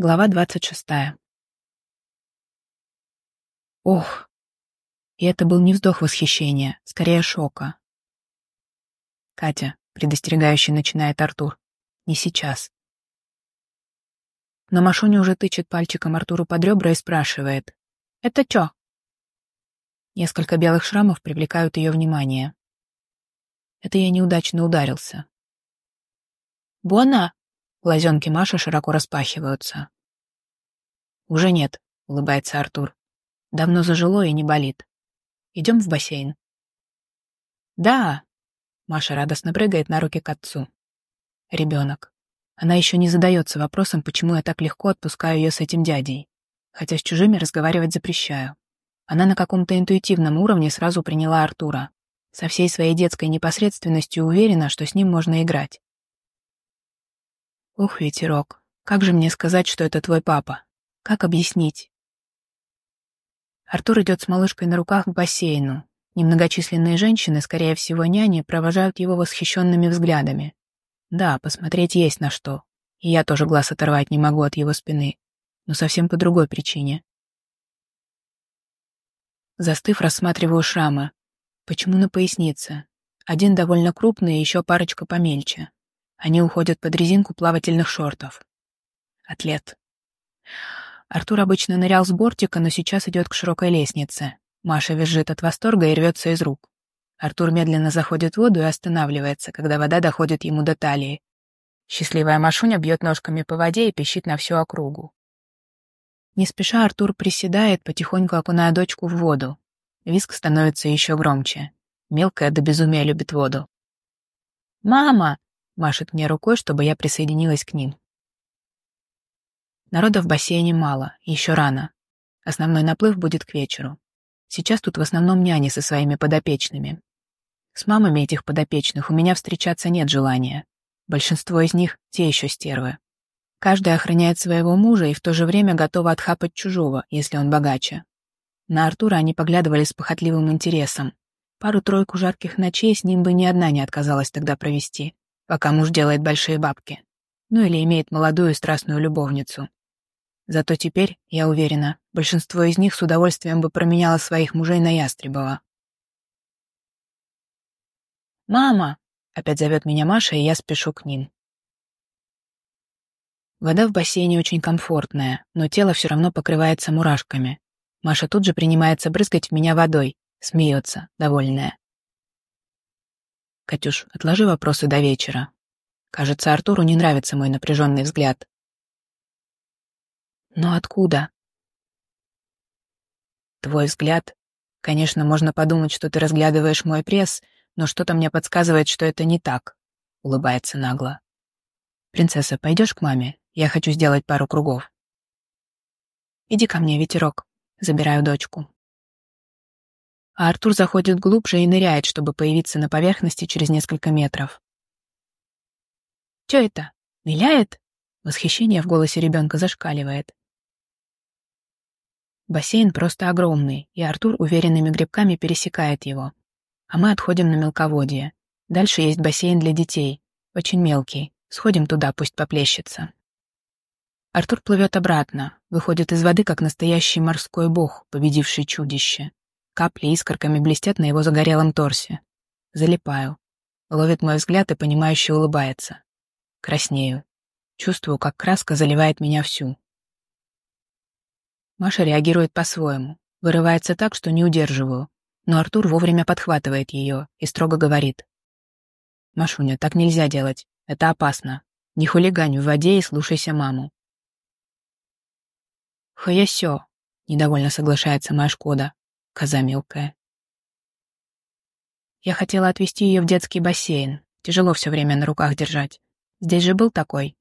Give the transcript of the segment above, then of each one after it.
Глава двадцать шестая. Ох! И это был не вздох восхищения, скорее шока. Катя, предостерегающе начинает Артур. Не сейчас. Но Машуня уже тычет пальчиком Артуру под ребра и спрашивает. «Это чё?» Несколько белых шрамов привлекают ее внимание. Это я неудачно ударился. «Бона!» Глазенки Маши широко распахиваются. «Уже нет», — улыбается Артур. «Давно зажило и не болит. Идем в бассейн». «Да!» — Маша радостно прыгает на руки к отцу. Ребенок. Она еще не задается вопросом, почему я так легко отпускаю ее с этим дядей, хотя с чужими разговаривать запрещаю. Она на каком-то интуитивном уровне сразу приняла Артура. Со всей своей детской непосредственностью уверена, что с ним можно играть. Ох, ветерок, как же мне сказать, что это твой папа? Как объяснить? Артур идет с малышкой на руках к бассейну. Немногочисленные женщины, скорее всего, няни, провожают его восхищенными взглядами. Да, посмотреть есть на что. И я тоже глаз оторвать не могу от его спины. Но совсем по другой причине. Застыв, рассматриваю шрамы. Почему на пояснице? Один довольно крупный, и еще парочка помельче. Они уходят под резинку плавательных шортов. Атлет. Артур обычно нырял с бортика, но сейчас идет к широкой лестнице. Маша визжит от восторга и рвется из рук. Артур медленно заходит в воду и останавливается, когда вода доходит ему до талии. Счастливая Машуня бьет ножками по воде и пищит на всю округу. Не спеша Артур приседает, потихоньку окуная дочку в воду. Виск становится еще громче. Мелкая до безумия любит воду. «Мама!» Машет мне рукой, чтобы я присоединилась к ним. Народа в бассейне мало, еще рано. Основной наплыв будет к вечеру. Сейчас тут в основном няни со своими подопечными. С мамами этих подопечных у меня встречаться нет желания. Большинство из них — те еще стервы. Каждая охраняет своего мужа и в то же время готова отхапать чужого, если он богаче. На Артура они поглядывали с похотливым интересом. Пару-тройку жарких ночей с ним бы ни одна не отказалась тогда провести пока муж делает большие бабки. Ну или имеет молодую страстную любовницу. Зато теперь, я уверена, большинство из них с удовольствием бы променяло своих мужей на Ястребова. «Мама!» — опять зовет меня Маша, и я спешу к ним. Вода в бассейне очень комфортная, но тело все равно покрывается мурашками. Маша тут же принимается брызгать в меня водой, смеется, довольная. «Катюш, отложи вопросы до вечера. Кажется, Артуру не нравится мой напряженный взгляд». «Но откуда?» «Твой взгляд? Конечно, можно подумать, что ты разглядываешь мой пресс, но что-то мне подсказывает, что это не так», — улыбается нагло. «Принцесса, пойдешь к маме? Я хочу сделать пару кругов». «Иди ко мне, ветерок», — забираю дочку а Артур заходит глубже и ныряет, чтобы появиться на поверхности через несколько метров. «Чё это? Ныряет?» Восхищение в голосе ребенка зашкаливает. Бассейн просто огромный, и Артур уверенными грибками пересекает его. А мы отходим на мелководье. Дальше есть бассейн для детей, очень мелкий. Сходим туда, пусть поплещется. Артур плывет обратно, выходит из воды, как настоящий морской бог, победивший чудище. Капли искорками блестят на его загорелом торсе. Залипаю. Ловит мой взгляд и понимающе улыбается. Краснею. Чувствую, как краска заливает меня всю. Маша реагирует по-своему. Вырывается так, что не удерживаю. Но Артур вовремя подхватывает ее и строго говорит. «Машуня, так нельзя делать. Это опасно. Не хулигань в воде и слушайся маму». «Хаясё», — недовольно соглашается моя Шкода. Коза мелкая. Я хотела отвезти ее в детский бассейн. Тяжело все время на руках держать. Здесь же был такой.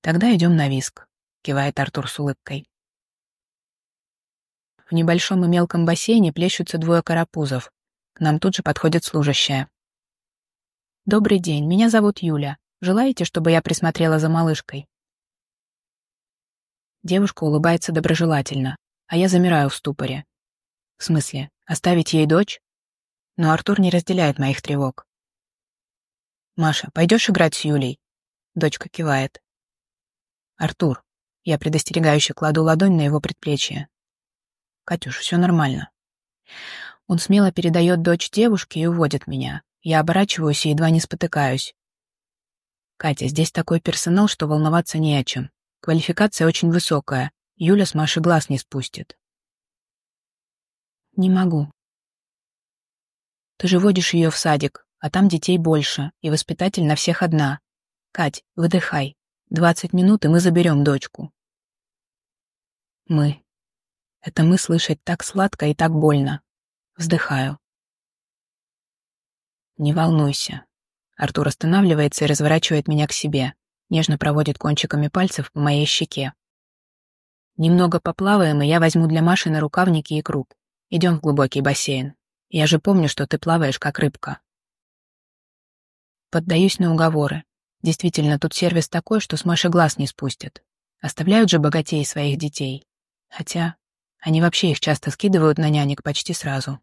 Тогда идем на виск, кивает Артур с улыбкой. В небольшом и мелком бассейне плещутся двое карапузов. К нам тут же подходит служащая. «Добрый день, меня зовут Юля. Желаете, чтобы я присмотрела за малышкой?» Девушка улыбается доброжелательно а я замираю в ступоре. В смысле, оставить ей дочь? Но Артур не разделяет моих тревог. «Маша, пойдешь играть с Юлей?» Дочка кивает. Артур. Я предостерегающе кладу ладонь на его предплечье. Катюш, все нормально. Он смело передает дочь девушке и уводит меня. Я оборачиваюсь и едва не спотыкаюсь. Катя, здесь такой персонал, что волноваться не о чем. Квалификация очень высокая. Юля с Машей глаз не спустит. Не могу. Ты же водишь ее в садик, а там детей больше, и воспитатель на всех одна. Кать, выдыхай. Двадцать минут, и мы заберем дочку. Мы. Это мы слышать так сладко и так больно. Вздыхаю. Не волнуйся. Артур останавливается и разворачивает меня к себе, нежно проводит кончиками пальцев по моей щеке. Немного поплаваем, и я возьму для Маши на рукавники и круг. Идем в глубокий бассейн. Я же помню, что ты плаваешь, как рыбка. Поддаюсь на уговоры. Действительно, тут сервис такой, что с Маши глаз не спустят. Оставляют же богатей своих детей. Хотя они вообще их часто скидывают на нянек почти сразу.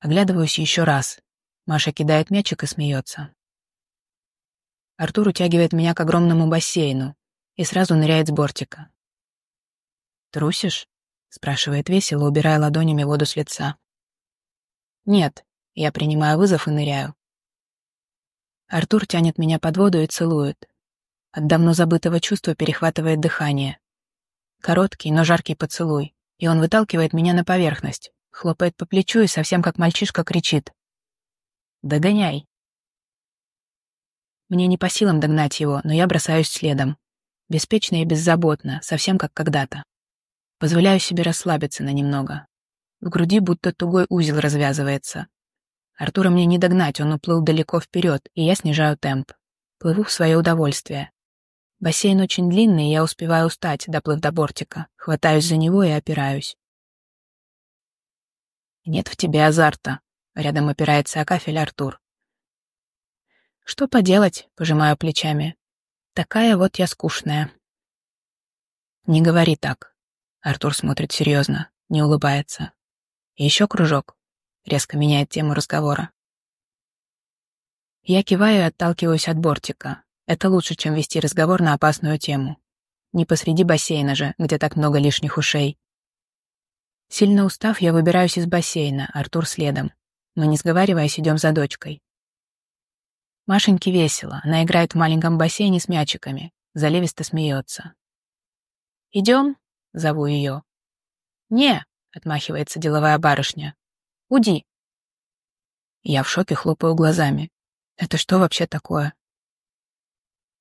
Оглядываюсь еще раз. Маша кидает мячик и смеется. Артур утягивает меня к огромному бассейну и сразу ныряет с бортика. «Трусишь?» — спрашивает весело, убирая ладонями воду с лица. «Нет», — я принимаю вызов и ныряю. Артур тянет меня под воду и целует. От давно забытого чувства перехватывает дыхание. Короткий, но жаркий поцелуй, и он выталкивает меня на поверхность, хлопает по плечу и совсем как мальчишка кричит. «Догоняй!» Мне не по силам догнать его, но я бросаюсь следом. Беспечно и беззаботно, совсем как когда-то. Позволяю себе расслабиться на немного. В груди будто тугой узел развязывается. Артура мне не догнать, он уплыл далеко вперед, и я снижаю темп. Плыву в свое удовольствие. Бассейн очень длинный, и я успеваю устать, доплыв до бортика. Хватаюсь за него и опираюсь. «Нет в тебе азарта», — рядом опирается о кафель Артур. «Что поделать?» — пожимаю плечами. «Такая вот я скучная». «Не говори так», Артур смотрит серьезно, не улыбается. еще кружок. Резко меняет тему разговора. Я киваю и отталкиваюсь от бортика. Это лучше, чем вести разговор на опасную тему. Не посреди бассейна же, где так много лишних ушей. Сильно устав, я выбираюсь из бассейна, Артур следом. Мы, не сговариваясь, идем за дочкой. Машеньке весело, она играет в маленьком бассейне с мячиками, заливисто смеется. «Идем?» — зову ее. «Не», — отмахивается деловая барышня. «Уди». Я в шоке хлопаю глазами. «Это что вообще такое?»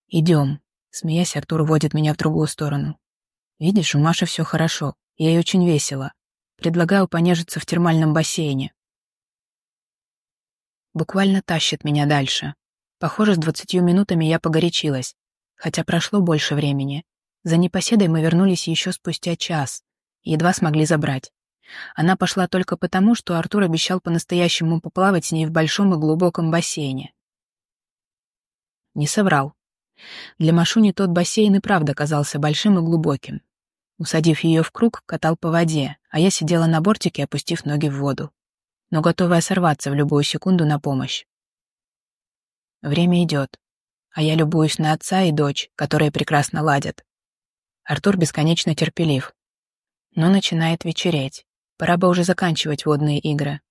«Идем», — смеясь, Артур водит меня в другую сторону. «Видишь, у Маши все хорошо, ей очень весело. Предлагаю понежиться в термальном бассейне». Буквально тащит меня дальше. Похоже, с двадцатью минутами я погорячилась, хотя прошло больше времени, за непоседой мы вернулись еще спустя час. Едва смогли забрать. Она пошла только потому, что Артур обещал по-настоящему поплавать с ней в большом и глубоком бассейне. Не соврал. Для Машуни тот бассейн и правда казался большим и глубоким. Усадив ее в круг, катал по воде, а я сидела на бортике, опустив ноги в воду, но готовая сорваться в любую секунду на помощь. Время идет, а я любуюсь на отца и дочь, которые прекрасно ладят. Артур бесконечно терпелив. Но начинает вечереть. Пора бы уже заканчивать водные игры.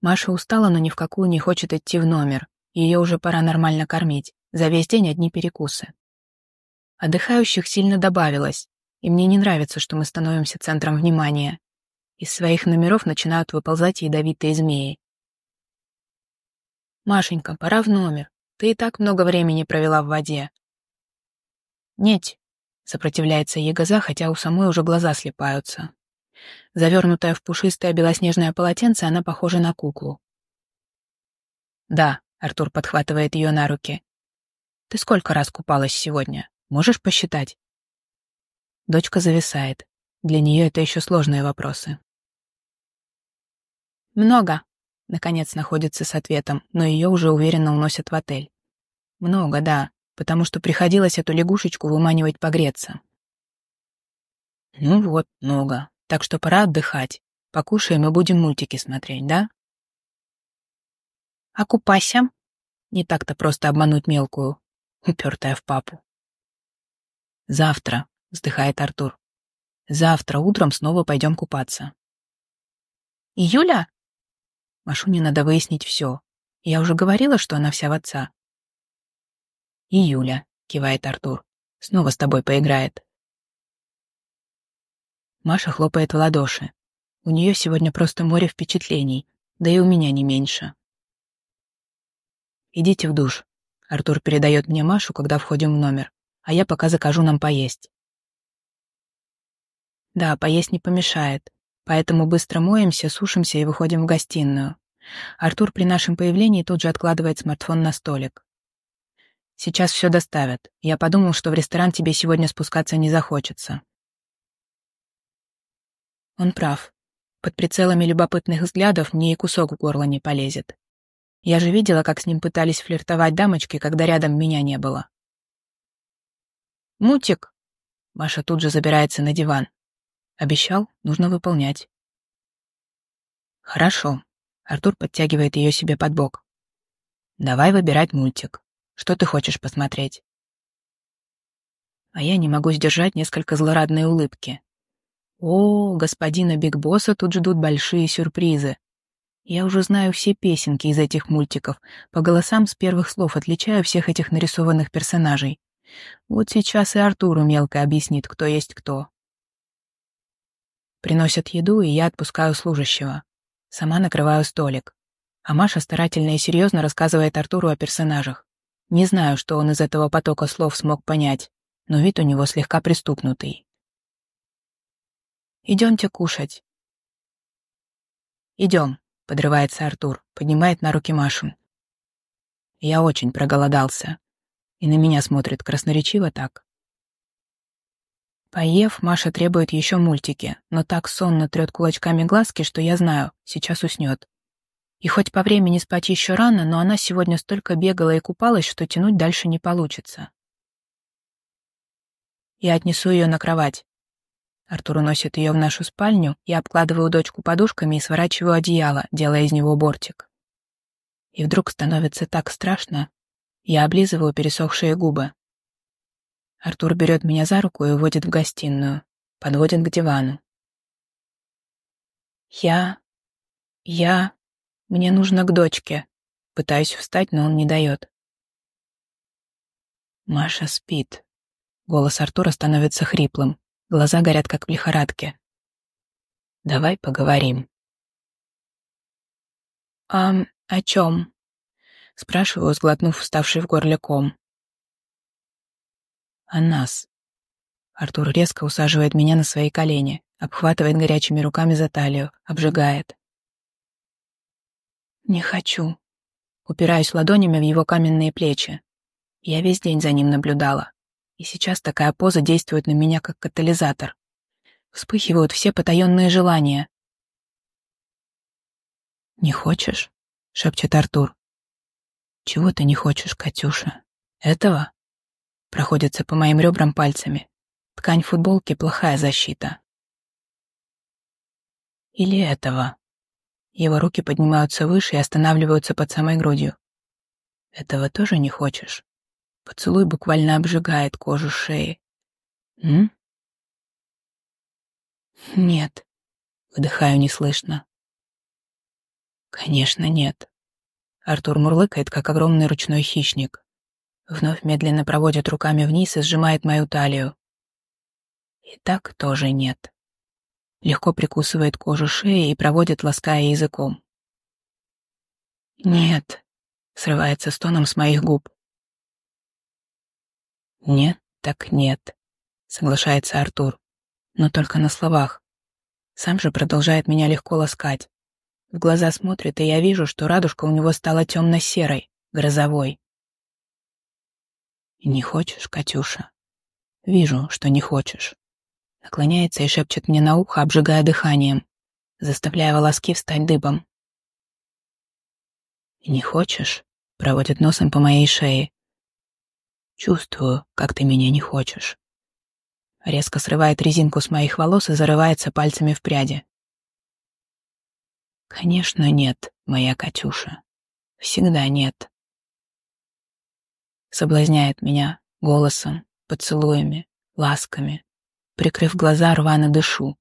Маша устала, но ни в какую не хочет идти в номер. Ее уже пора нормально кормить. За весь день одни перекусы. Отдыхающих сильно добавилось, и мне не нравится, что мы становимся центром внимания. Из своих номеров начинают выползать ядовитые змеи. «Машенька, пора в номер. Ты и так много времени провела в воде». «Нет, Сопротивляется Егоза, хотя у самой уже глаза слепаются. Завернутая в пушистое белоснежное полотенце, она похожа на куклу. «Да», — Артур подхватывает ее на руки. «Ты сколько раз купалась сегодня? Можешь посчитать?» Дочка зависает. Для нее это еще сложные вопросы. «Много», — наконец находится с ответом, но ее уже уверенно уносят в отель. «Много, да потому что приходилось эту лягушечку выманивать погреться. Ну вот, много. Так что пора отдыхать. Покушаем и будем мультики смотреть, да? А купайся. Не так-то просто обмануть мелкую, упертая в папу. Завтра, вздыхает Артур. Завтра утром снова пойдем купаться. Июля? Машуне надо выяснить все. Я уже говорила, что она вся в отца. Июля, кивает Артур. Снова с тобой поиграет. Маша хлопает в ладоши. У нее сегодня просто море впечатлений, да и у меня не меньше. «Идите в душ». Артур передает мне Машу, когда входим в номер, а я пока закажу нам поесть. Да, поесть не помешает, поэтому быстро моемся, сушимся и выходим в гостиную. Артур при нашем появлении тут же откладывает смартфон на столик. «Сейчас все доставят. Я подумал, что в ресторан тебе сегодня спускаться не захочется». Он прав. Под прицелами любопытных взглядов мне и кусок в горло не полезет. Я же видела, как с ним пытались флиртовать дамочки, когда рядом меня не было. «Мутик!» Маша тут же забирается на диван. Обещал, нужно выполнять. Хорошо. Артур подтягивает ее себе под бок. Давай выбирать мультик. Что ты хочешь посмотреть? А я не могу сдержать несколько злорадной улыбки. О, господина Биг Босса тут ждут большие сюрпризы. Я уже знаю все песенки из этих мультиков, по голосам с первых слов отличаю всех этих нарисованных персонажей. Вот сейчас и Артуру мелко объяснит, кто есть кто. Приносят еду, и я отпускаю служащего. Сама накрываю столик. А Маша старательно и серьезно рассказывает Артуру о персонажах. Не знаю, что он из этого потока слов смог понять, но вид у него слегка приступнутый. Идемте кушать. Идем, подрывается Артур, поднимает на руки Машу. Я очень проголодался. И на меня смотрит красноречиво так. Поев, Маша требует еще мультики, но так сонно трет кулачками глазки, что я знаю, сейчас уснет. И хоть по времени спать еще рано, но она сегодня столько бегала и купалась, что тянуть дальше не получится. Я отнесу ее на кровать. Артур уносит ее в нашу спальню, я обкладываю дочку подушками и сворачиваю одеяло, делая из него бортик. И вдруг становится так страшно. Я облизываю пересохшие губы. Артур берет меня за руку и уводит в гостиную, подводит к дивану. Я... я... Мне нужно к дочке. Пытаюсь встать, но он не дает. Маша спит. Голос Артура становится хриплым. Глаза горят, как в лихорадке. Давай поговорим. «А о чем?» — спрашиваю, сглотнув вставший в горле ком. «О нас». Артур резко усаживает меня на свои колени, обхватывает горячими руками за талию, обжигает. «Не хочу». Упираюсь ладонями в его каменные плечи. Я весь день за ним наблюдала. И сейчас такая поза действует на меня как катализатор. Вспыхивают все потаенные желания. «Не хочешь?» — шепчет Артур. «Чего ты не хочешь, Катюша? Этого?» Проходится по моим ребрам пальцами. Ткань футболки — плохая защита. Или этого? Его руки поднимаются выше и останавливаются под самой грудью. Этого тоже не хочешь? Поцелуй буквально обжигает кожу шеи. М? Нет. Выдыхаю неслышно. Конечно, нет. Артур мурлыкает, как огромный ручной хищник. Вновь медленно проводит руками вниз и сжимает мою талию. И так тоже нет. Легко прикусывает кожу шеи и проводит, лаская языком. «Нет», — срывается стоном с моих губ. «Нет, так нет», — соглашается Артур, но только на словах. Сам же продолжает меня легко ласкать. В глаза смотрит, и я вижу, что радужка у него стала темно-серой, грозовой. «Не хочешь, Катюша?» «Вижу, что не хочешь». Наклоняется и шепчет мне на ухо, обжигая дыханием, заставляя волоски встать дыбом. «Не хочешь?» — проводит носом по моей шее, Чувствую, как ты меня не хочешь. Резко срывает резинку с моих волос и зарывается пальцами в пряди. Конечно, нет, моя Катюша. Всегда нет. Соблазняет меня голосом, поцелуями, ласками. Прикрыв глаза, рвано дышу.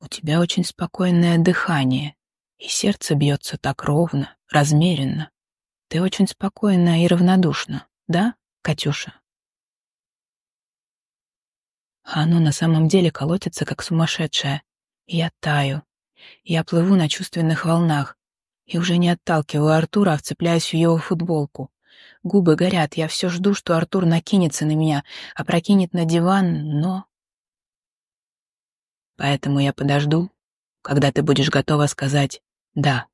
У тебя очень спокойное дыхание, и сердце бьется так ровно, размеренно. Ты очень спокойна и равнодушна, да, Катюша? А оно на самом деле колотится, как сумасшедшее. Я таю. Я плыву на чувственных волнах. И уже не отталкиваю Артура, а вцепляюсь в его футболку. Губы горят, я все жду, что Артур накинется на меня, опрокинет на диван, но... Поэтому я подожду, когда ты будешь готова сказать «да».